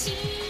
心。